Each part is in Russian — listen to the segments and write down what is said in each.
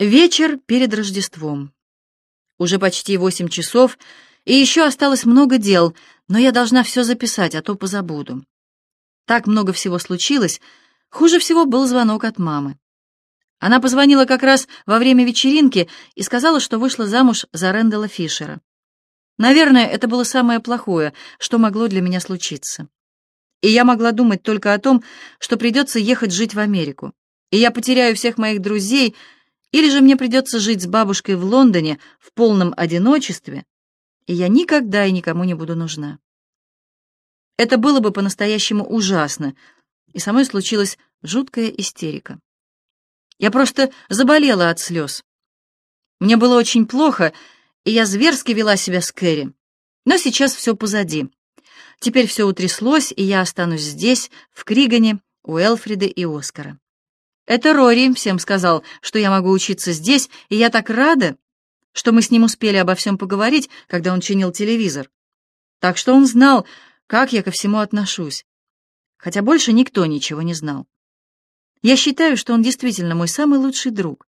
Вечер перед Рождеством. Уже почти восемь часов, и еще осталось много дел, но я должна все записать, а то позабуду. Так много всего случилось. Хуже всего был звонок от мамы. Она позвонила как раз во время вечеринки и сказала, что вышла замуж за Рэндала Фишера. Наверное, это было самое плохое, что могло для меня случиться. И я могла думать только о том, что придется ехать жить в Америку. И я потеряю всех моих друзей, или же мне придется жить с бабушкой в Лондоне в полном одиночестве, и я никогда и никому не буду нужна. Это было бы по-настоящему ужасно, и со мной случилась жуткая истерика. Я просто заболела от слез. Мне было очень плохо, и я зверски вела себя с Кэрри. Но сейчас все позади. Теперь все утряслось, и я останусь здесь, в Кригане, у Элфрида и Оскара. Это Рори всем сказал, что я могу учиться здесь, и я так рада, что мы с ним успели обо всем поговорить, когда он чинил телевизор. Так что он знал, как я ко всему отношусь. Хотя больше никто ничего не знал. Я считаю, что он действительно мой самый лучший друг.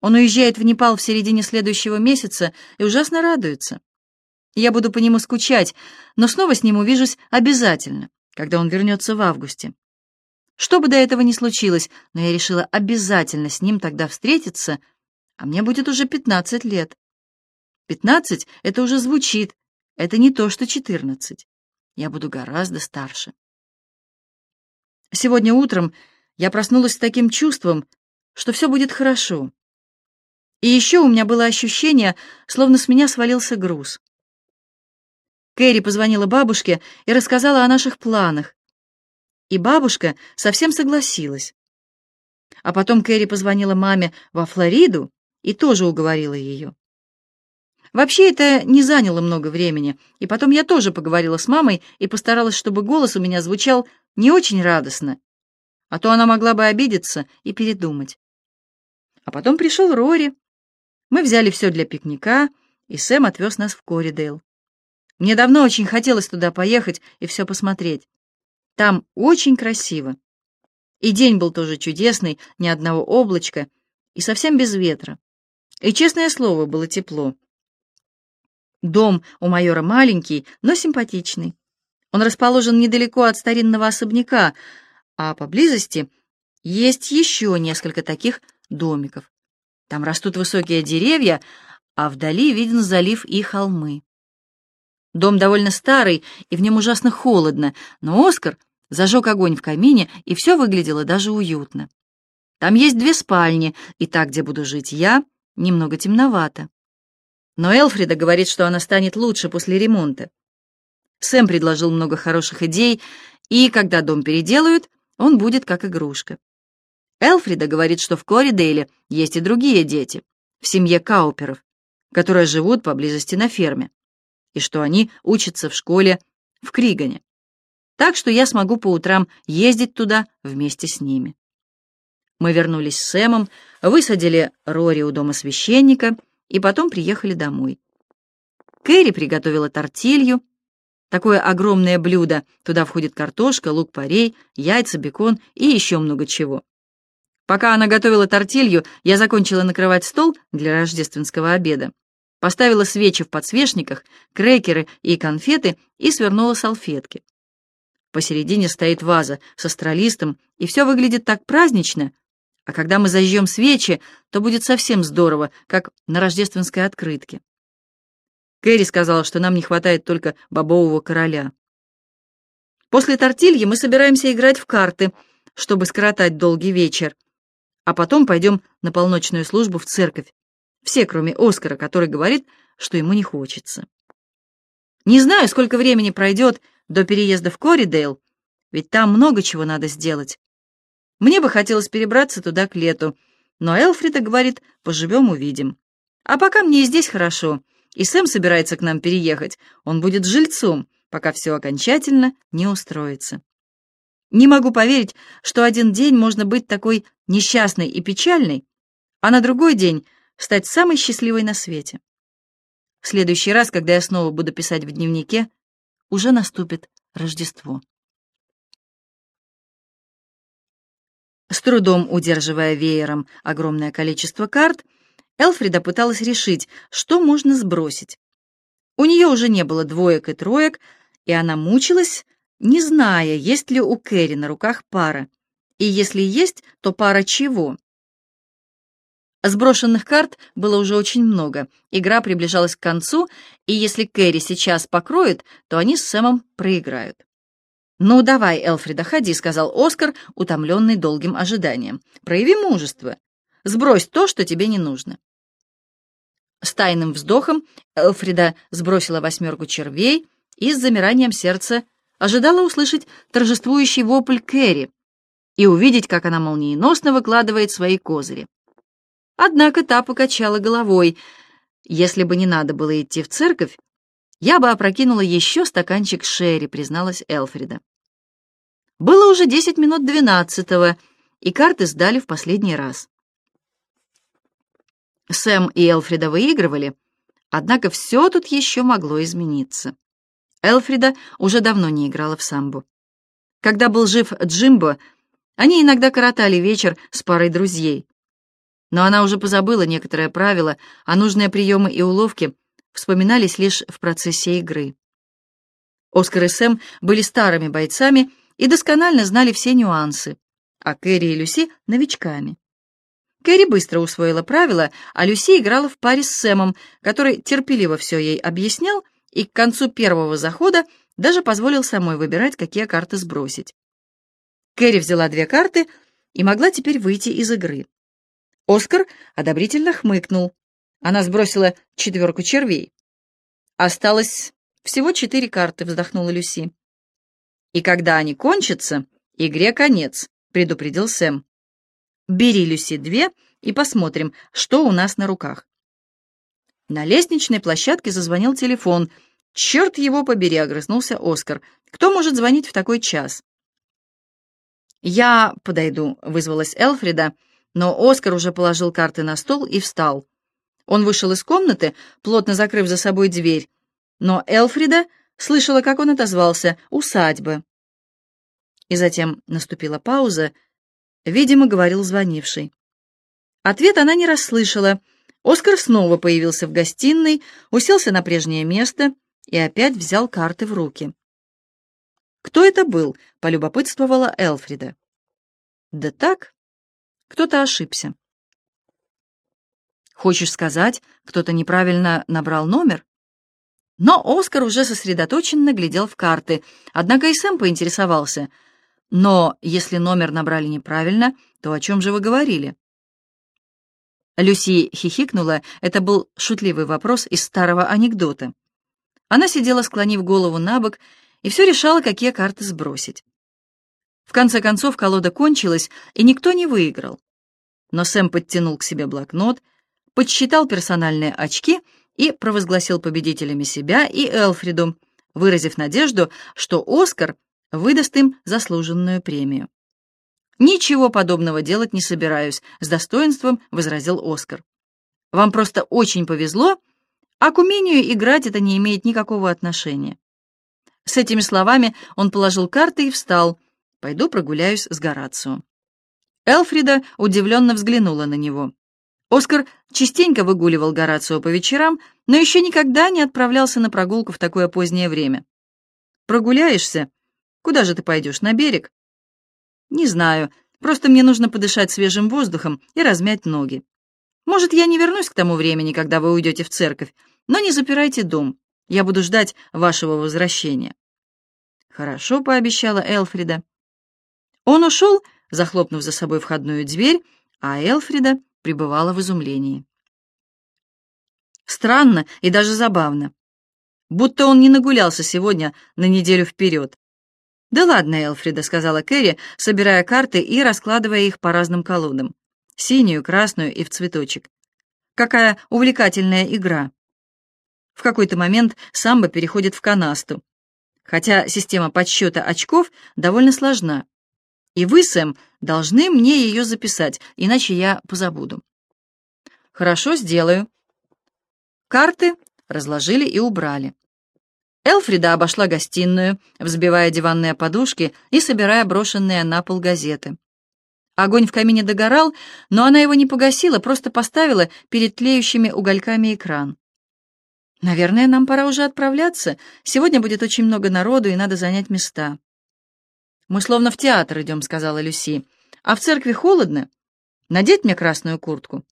Он уезжает в Непал в середине следующего месяца и ужасно радуется. Я буду по нему скучать, но снова с ним увижусь обязательно, когда он вернется в августе. Что бы до этого ни случилось, но я решила обязательно с ним тогда встретиться, а мне будет уже 15 лет. 15 — это уже звучит, это не то, что 14. Я буду гораздо старше. Сегодня утром я проснулась с таким чувством, что все будет хорошо. И еще у меня было ощущение, словно с меня свалился груз. Кэрри позвонила бабушке и рассказала о наших планах, и бабушка совсем согласилась. А потом Кэрри позвонила маме во Флориду и тоже уговорила ее. Вообще это не заняло много времени, и потом я тоже поговорила с мамой и постаралась, чтобы голос у меня звучал не очень радостно, а то она могла бы обидеться и передумать. А потом пришел Рори. Мы взяли все для пикника, и Сэм отвез нас в Коридейл. Мне давно очень хотелось туда поехать и все посмотреть. Там очень красиво. И день был тоже чудесный, ни одного облачка, и совсем без ветра. И, честное слово, было тепло. Дом у майора маленький, но симпатичный. Он расположен недалеко от старинного особняка, а поблизости есть еще несколько таких домиков. Там растут высокие деревья, а вдали виден залив и холмы. Дом довольно старый, и в нем ужасно холодно, но Оскар зажег огонь в камине, и все выглядело даже уютно. Там есть две спальни, и так, где буду жить я, немного темновато. Но Элфрида говорит, что она станет лучше после ремонта. Сэм предложил много хороших идей, и когда дом переделают, он будет как игрушка. Элфрида говорит, что в Коридейле есть и другие дети, в семье Кауперов, которые живут поблизости на ферме и что они учатся в школе в Кригане. Так что я смогу по утрам ездить туда вместе с ними. Мы вернулись с Сэмом, высадили Рори у дома священника и потом приехали домой. Кэрри приготовила тортилью, такое огромное блюдо, туда входит картошка, лук-порей, яйца, бекон и еще много чего. Пока она готовила тортилью, я закончила накрывать стол для рождественского обеда поставила свечи в подсвечниках, крекеры и конфеты и свернула салфетки. Посередине стоит ваза с астролистом, и все выглядит так празднично, а когда мы зажжем свечи, то будет совсем здорово, как на рождественской открытке. Кэрри сказала, что нам не хватает только бобового короля. После тортильи мы собираемся играть в карты, чтобы скоротать долгий вечер, а потом пойдем на полночную службу в церковь. Все, кроме Оскара, который говорит, что ему не хочется. Не знаю, сколько времени пройдет до переезда в Коридейл, ведь там много чего надо сделать. Мне бы хотелось перебраться туда к лету, но Элфрида говорит, поживем, увидим. А пока мне и здесь хорошо, и Сэм собирается к нам переехать, он будет жильцом, пока все окончательно не устроится. Не могу поверить, что один день можно быть такой несчастной и печальной, а на другой день стать самой счастливой на свете. В следующий раз, когда я снова буду писать в дневнике, уже наступит Рождество. С трудом удерживая веером огромное количество карт, Элфрида пыталась решить, что можно сбросить. У нее уже не было двоек и троек, и она мучилась, не зная, есть ли у Кэрри на руках пара, и если есть, то пара чего. Сброшенных карт было уже очень много, игра приближалась к концу, и если Кэрри сейчас покроет, то они с Сэмом проиграют. «Ну, давай, Элфрида, ходи», — сказал Оскар, утомленный долгим ожиданием. «Прояви мужество. Сбрось то, что тебе не нужно». С тайным вздохом Элфрида сбросила восьмерку червей и с замиранием сердца ожидала услышать торжествующий вопль Кэрри и увидеть, как она молниеносно выкладывает свои козыри. Однако та покачала головой. «Если бы не надо было идти в церковь, я бы опрокинула еще стаканчик шерри», — призналась Элфрида. Было уже десять минут двенадцатого, и карты сдали в последний раз. Сэм и Элфрида выигрывали, однако все тут еще могло измениться. Элфрида уже давно не играла в самбу. Когда был жив Джимбо, они иногда коротали вечер с парой друзей. Но она уже позабыла некоторые правила, а нужные приемы и уловки вспоминались лишь в процессе игры. Оскар и Сэм были старыми бойцами и досконально знали все нюансы, а Кэрри и Люси — новичками. Кэрри быстро усвоила правила, а Люси играла в паре с Сэмом, который терпеливо все ей объяснял и к концу первого захода даже позволил самой выбирать, какие карты сбросить. Кэрри взяла две карты и могла теперь выйти из игры. Оскар одобрительно хмыкнул. Она сбросила четверку червей. «Осталось всего четыре карты», — вздохнула Люси. «И когда они кончатся, игре конец», — предупредил Сэм. Бери, Люси, две и посмотрим, что у нас на руках. На лестничной площадке зазвонил телефон. «Черт его побери!» — огрызнулся Оскар. «Кто может звонить в такой час?» «Я подойду», — вызвалась Элфрида, но Оскар уже положил карты на стол и встал. Он вышел из комнаты, плотно закрыв за собой дверь, но Элфрида слышала, как он отозвался «усадьба». И затем наступила пауза, Видимо, говорил звонивший. Ответ она не расслышала. Оскар снова появился в гостиной, уселся на прежнее место и опять взял карты в руки. «Кто это был?» — полюбопытствовала Элфрида. «Да так, кто-то ошибся». «Хочешь сказать, кто-то неправильно набрал номер?» Но Оскар уже сосредоточенно глядел в карты, однако и Сэм поинтересовался — но если номер набрали неправильно, то о чем же вы говорили? Люси хихикнула, это был шутливый вопрос из старого анекдота. Она сидела, склонив голову на бок, и все решала, какие карты сбросить. В конце концов, колода кончилась, и никто не выиграл. Но Сэм подтянул к себе блокнот, подсчитал персональные очки и провозгласил победителями себя и Элфриду, выразив надежду, что Оскар выдаст им заслуженную премию. «Ничего подобного делать не собираюсь», — с достоинством возразил Оскар. «Вам просто очень повезло, а к умению играть это не имеет никакого отношения». С этими словами он положил карты и встал. «Пойду прогуляюсь с Горацио». Элфрида удивленно взглянула на него. Оскар частенько выгуливал Горацио по вечерам, но еще никогда не отправлялся на прогулку в такое позднее время. «Прогуляешься?» Куда же ты пойдешь, на берег? Не знаю, просто мне нужно подышать свежим воздухом и размять ноги. Может, я не вернусь к тому времени, когда вы уйдете в церковь, но не запирайте дом. Я буду ждать вашего возвращения. Хорошо, пообещала Элфрида. Он ушел, захлопнув за собой входную дверь, а Элфрида пребывала в изумлении. Странно и даже забавно. Будто он не нагулялся сегодня на неделю вперед. «Да ладно, Элфрида», — сказала Кэрри, собирая карты и раскладывая их по разным колодам. Синюю, красную и в цветочек. Какая увлекательная игра. В какой-то момент самбо переходит в канасту. Хотя система подсчета очков довольно сложна. И вы, Сэм, должны мне ее записать, иначе я позабуду. Хорошо, сделаю. Карты разложили и убрали. Элфрида обошла гостиную, взбивая диванные подушки и собирая брошенные на пол газеты. Огонь в камине догорал, но она его не погасила, просто поставила перед тлеющими угольками экран. «Наверное, нам пора уже отправляться. Сегодня будет очень много народу, и надо занять места». «Мы словно в театр идем», — сказала Люси. «А в церкви холодно? Надеть мне красную куртку?»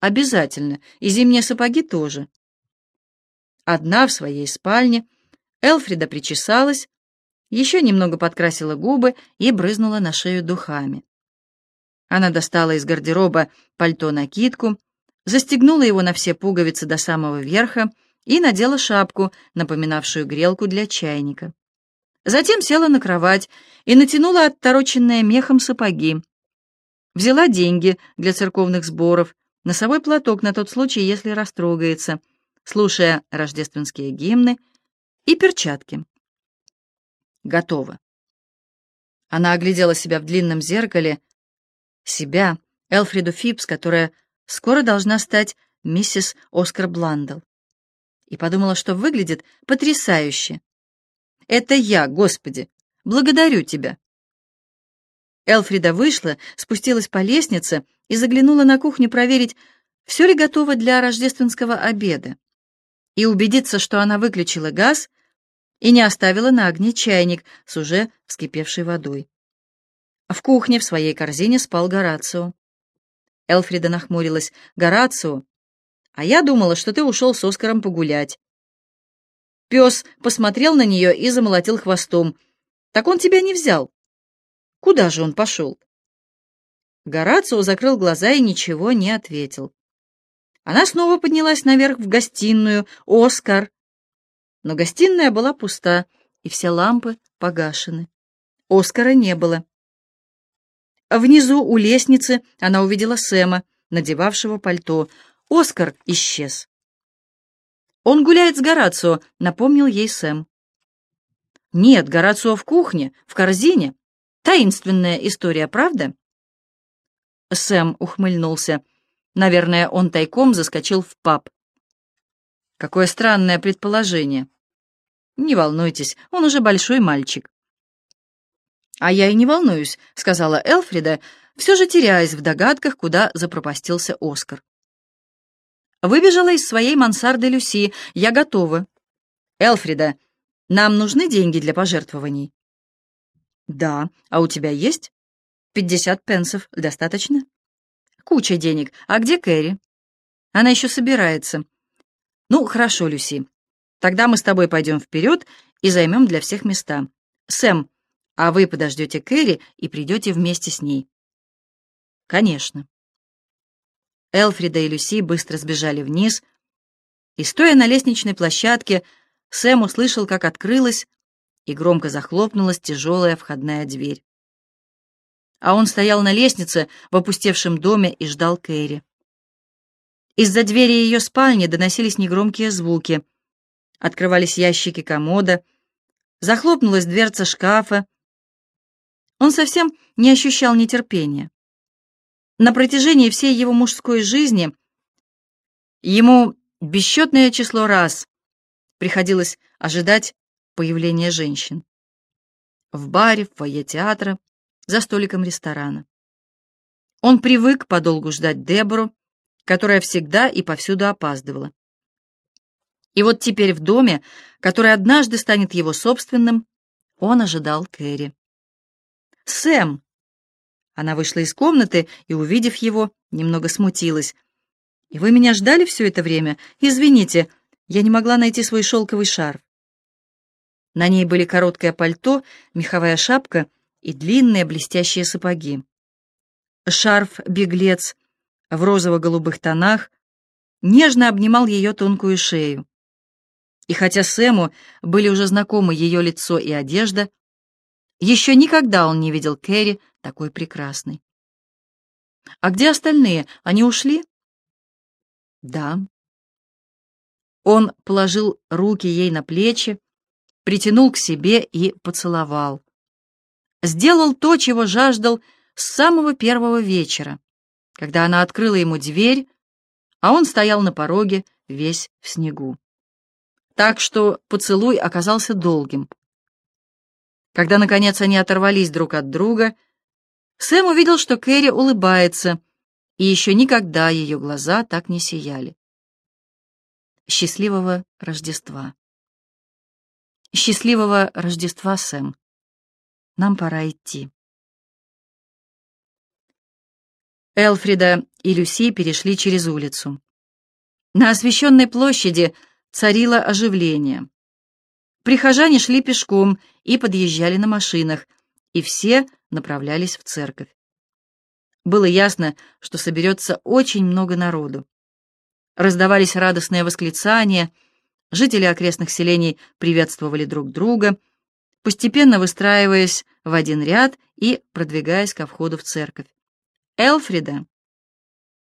«Обязательно. И зимние сапоги тоже». Одна в своей спальне, Элфрида причесалась, еще немного подкрасила губы и брызнула на шею духами. Она достала из гардероба пальто-накидку, застегнула его на все пуговицы до самого верха и надела шапку, напоминавшую грелку для чайника. Затем села на кровать и натянула оттороченные мехом сапоги. Взяла деньги для церковных сборов, носовой платок на тот случай, если растрогается, слушая рождественские гимны, и перчатки. Готово. Она оглядела себя в длинном зеркале, себя, Элфриду Фипс, которая скоро должна стать миссис Оскар Бландл, и подумала, что выглядит потрясающе. «Это я, Господи! Благодарю Тебя!» Элфрида вышла, спустилась по лестнице и заглянула на кухню проверить, все ли готово для рождественского обеда, и убедиться, что она выключила газ и не оставила на огне чайник с уже вскипевшей водой. В кухне в своей корзине спал Горацио. Элфрида нахмурилась. «Горацио, а я думала, что ты ушел с Оскаром погулять». Пес посмотрел на нее и замолотил хвостом. «Так он тебя не взял. Куда же он пошел?» Горацио закрыл глаза и ничего не ответил. Она снова поднялась наверх в гостиную. «Оскар!» Но гостиная была пуста, и все лампы погашены. Оскара не было. Внизу, у лестницы, она увидела Сэма, надевавшего пальто. Оскар исчез. «Он гуляет с Горацио», — напомнил ей Сэм. «Нет, Горацио в кухне, в корзине. Таинственная история, правда?» Сэм ухмыльнулся. Наверное, он тайком заскочил в паб. Какое странное предположение. Не волнуйтесь, он уже большой мальчик. «А я и не волнуюсь», — сказала Элфрида, все же теряясь в догадках, куда запропастился Оскар. Выбежала из своей мансарды Люси. «Я готова». «Элфрида, нам нужны деньги для пожертвований?» «Да. А у тебя есть?» «Пятьдесят пенсов. Достаточно?» «Куча денег. А где Кэрри?» «Она еще собирается». «Ну, хорошо, Люси. Тогда мы с тобой пойдем вперед и займем для всех места. Сэм, а вы подождете Кэрри и придете вместе с ней. Конечно. Элфрида и Люси быстро сбежали вниз, и, стоя на лестничной площадке, Сэм услышал, как открылась и громко захлопнулась тяжелая входная дверь. А он стоял на лестнице в опустевшем доме и ждал Кэрри. Из-за двери ее спальни доносились негромкие звуки. Открывались ящики комода, захлопнулась дверца шкафа, он совсем не ощущал нетерпения. На протяжении всей его мужской жизни ему бесчетное число раз приходилось ожидать появления женщин. В баре, в фойе театра, за столиком ресторана. Он привык подолгу ждать Дебору, которая всегда и повсюду опаздывала. И вот теперь в доме, который однажды станет его собственным, он ожидал Кэрри. «Сэм!» Она вышла из комнаты и, увидев его, немного смутилась. «И вы меня ждали все это время? Извините, я не могла найти свой шелковый шарф». На ней были короткое пальто, меховая шапка и длинные блестящие сапоги. Шарф-беглец в розово-голубых тонах нежно обнимал ее тонкую шею. И хотя Сэму были уже знакомы ее лицо и одежда, еще никогда он не видел Кэрри такой прекрасной. «А где остальные? Они ушли?» «Да». Он положил руки ей на плечи, притянул к себе и поцеловал. Сделал то, чего жаждал с самого первого вечера, когда она открыла ему дверь, а он стоял на пороге весь в снегу. Так что поцелуй оказался долгим. Когда, наконец, они оторвались друг от друга, Сэм увидел, что Кэрри улыбается, и еще никогда ее глаза так не сияли. Счастливого Рождества. Счастливого Рождества, Сэм. Нам пора идти. Элфрида и Люси перешли через улицу. На освещенной площади царило оживление. Прихожане шли пешком и подъезжали на машинах, и все направлялись в церковь. Было ясно, что соберется очень много народу. Раздавались радостные восклицания, жители окрестных селений приветствовали друг друга, постепенно выстраиваясь в один ряд и продвигаясь ко входу в церковь. Элфрида.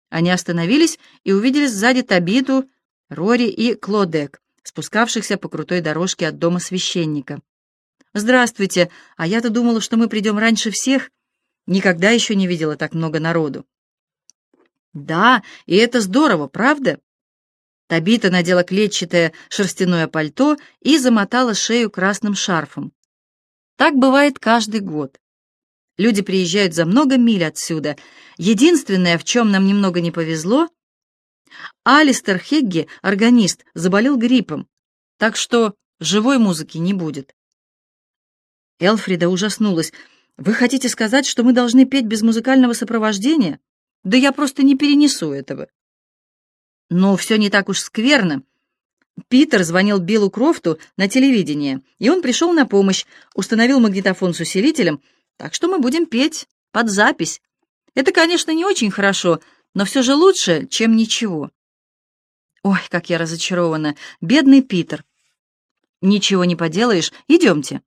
Они остановились и увидели сзади Табиту, Рори и Клодек, спускавшихся по крутой дорожке от дома священника. «Здравствуйте, а я-то думала, что мы придем раньше всех. Никогда еще не видела так много народу». «Да, и это здорово, правда?» Табита надела клетчатое шерстяное пальто и замотала шею красным шарфом. Так бывает каждый год. Люди приезжают за много миль отсюда. Единственное, в чем нам немного не повезло, Алистер Хегги, органист, заболел гриппом, так что живой музыки не будет. Элфрида ужаснулась. «Вы хотите сказать, что мы должны петь без музыкального сопровождения? Да я просто не перенесу этого». Но все не так уж скверно. Питер звонил Биллу Крофту на телевидение, и он пришел на помощь, установил магнитофон с усилителем, так что мы будем петь под запись. Это, конечно, не очень хорошо, но все же лучше, чем ничего. Ой, как я разочарована. Бедный Питер. Ничего не поделаешь, идемте.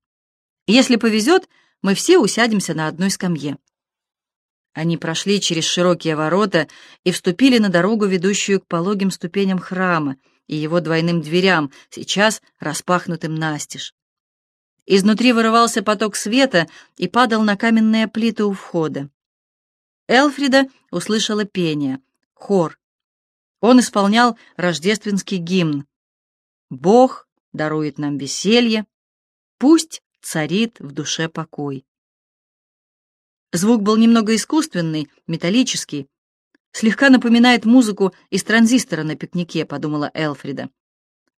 Если повезет, мы все усядемся на одной скамье. Они прошли через широкие ворота и вступили на дорогу, ведущую к пологим ступеням храма и его двойным дверям, сейчас распахнутым настежь. Изнутри вырывался поток света и падал на каменные плиты у входа. Элфрида услышала пение, хор. Он исполнял рождественский гимн. «Бог дарует нам веселье, пусть царит в душе покой». Звук был немного искусственный, металлический. Слегка напоминает музыку из транзистора на пикнике, подумала Элфрида.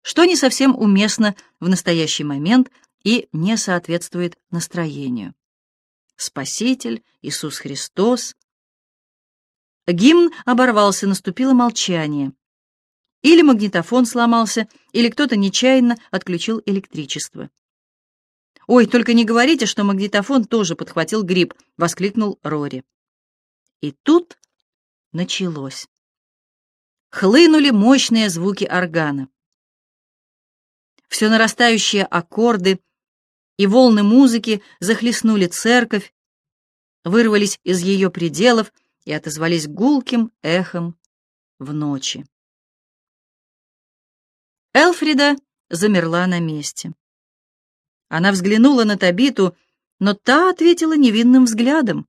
Что не совсем уместно в настоящий момент и не соответствует настроению. Спаситель, Иисус Христос. Гимн оборвался, наступило молчание. Или магнитофон сломался, или кто-то нечаянно отключил электричество. «Ой, только не говорите, что магнитофон тоже подхватил грипп!» — воскликнул Рори. И тут началось. Хлынули мощные звуки органа. Все нарастающие аккорды, и волны музыки захлестнули церковь, вырвались из ее пределов и отозвались гулким эхом в ночи. Элфрида замерла на месте. Она взглянула на Табиту, но та ответила невинным взглядом.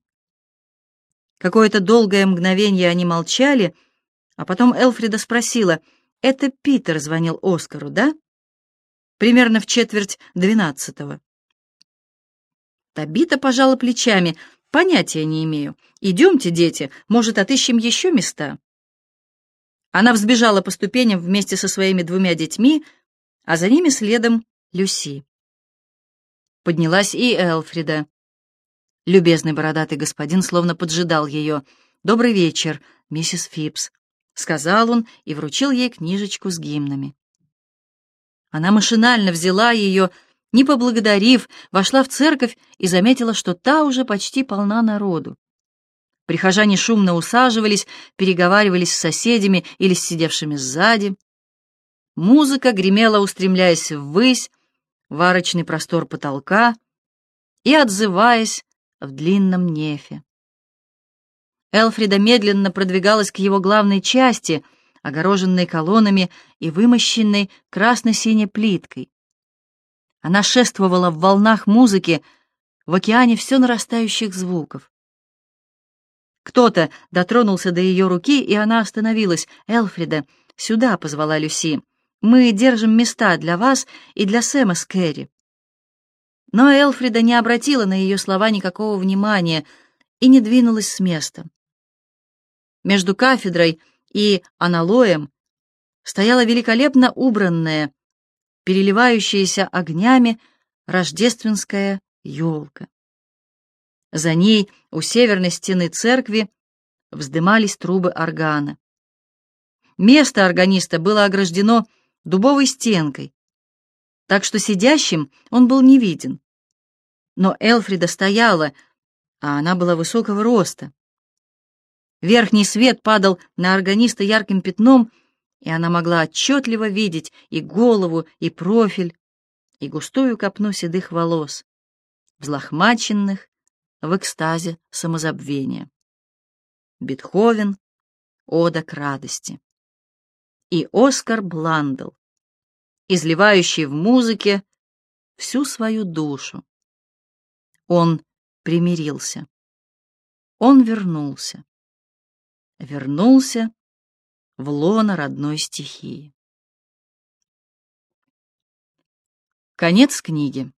Какое-то долгое мгновение они молчали, а потом Элфрида спросила, «Это Питер звонил Оскару, да?» «Примерно в четверть двенадцатого». Табита пожала плечами. «Понятия не имею. Идемте, дети, может, отыщем еще места?» Она взбежала по ступеням вместе со своими двумя детьми, а за ними следом Люси. Поднялась и Элфрида. Любезный бородатый господин словно поджидал ее. «Добрый вечер, миссис Фипс», — сказал он и вручил ей книжечку с гимнами. Она машинально взяла ее, — не поблагодарив, вошла в церковь и заметила, что та уже почти полна народу. Прихожане шумно усаживались, переговаривались с соседями или с сидевшими сзади. Музыка гремела, устремляясь ввысь, в арочный простор потолка и отзываясь в длинном нефе. Элфрида медленно продвигалась к его главной части, огороженной колоннами и вымощенной красно-синей плиткой. Она шествовала в волнах музыки, в океане все нарастающих звуков. Кто-то дотронулся до ее руки, и она остановилась. «Элфрида, сюда!» — позвала Люси. «Мы держим места для вас и для Сэма с Кэрри». Но Элфрида не обратила на ее слова никакого внимания. и не двинулась с места. Между кафедрой и аналоем стояла великолепно убранная, переливающаяся огнями рождественская елка. За ней у северной стены церкви вздымались трубы органа. Место органиста было ограждено дубовой стенкой, так что сидящим он был не виден. Но Элфрида стояла, а она была высокого роста. Верхний свет падал на органиста ярким пятном, и она могла отчетливо видеть и голову, и профиль, и густую копну седых волос, взлохмаченных в экстазе самозабвения. Бетховен, Ода к радости. И Оскар Бландл, изливающий в музыке всю свою душу. Он примирился. Он вернулся. Вернулся в лоно родной стихии. Конец книги.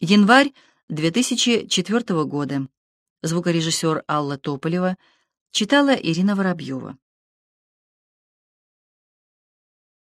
Январь 2004 года. Звукорежиссер Алла Тополева читала Ирина Воробьева.